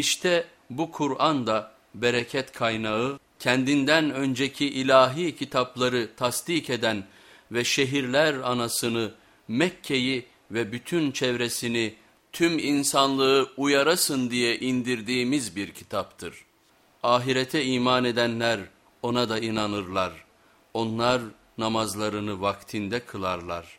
İşte bu Kur'an da bereket kaynağı, kendinden önceki ilahi kitapları tasdik eden ve şehirler anasını Mekke'yi ve bütün çevresini tüm insanlığı uyarasın diye indirdiğimiz bir kitaptır. Ahirete iman edenler ona da inanırlar. Onlar namazlarını vaktinde kılarlar.